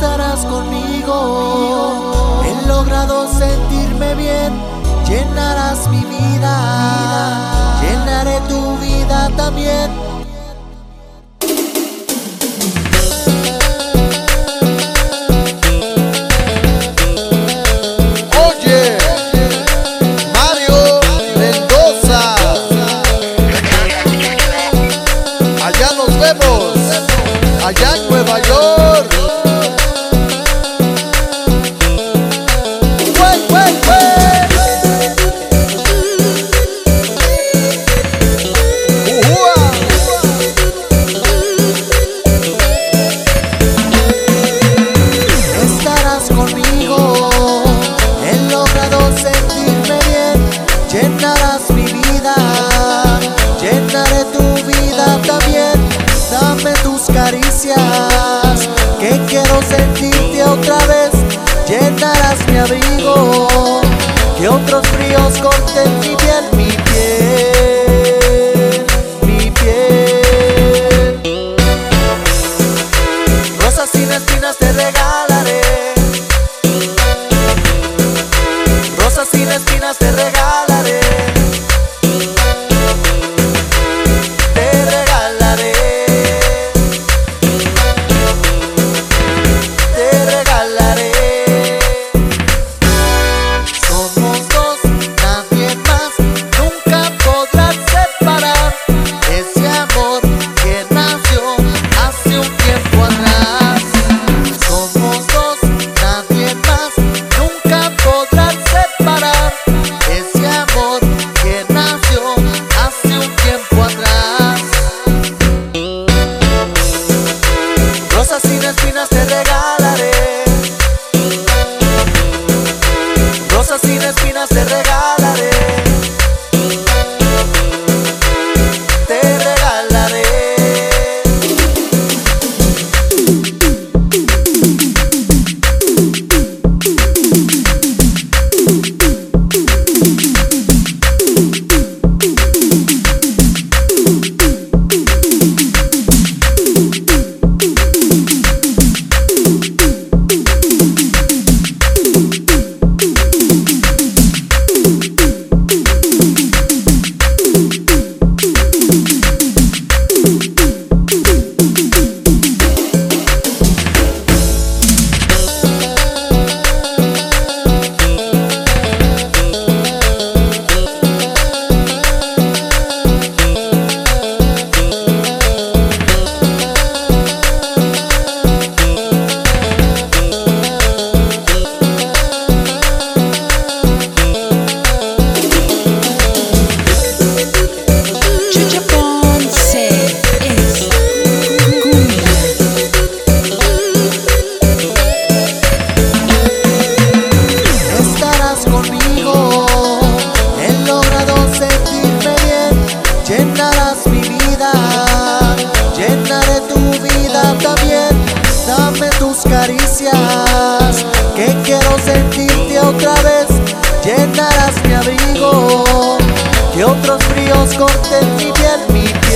estarás conmigo. He logrado sentirme bien, llenarás mi vida, llenaré tu vida también. Oye, Mario Mendoza, allá en Nueva York. conmigo. He logrado sentirme bien, llenarás mi vida, llenaré tu vida también. Dame tus caricias. Otros fríos corten mi piel, mi piel.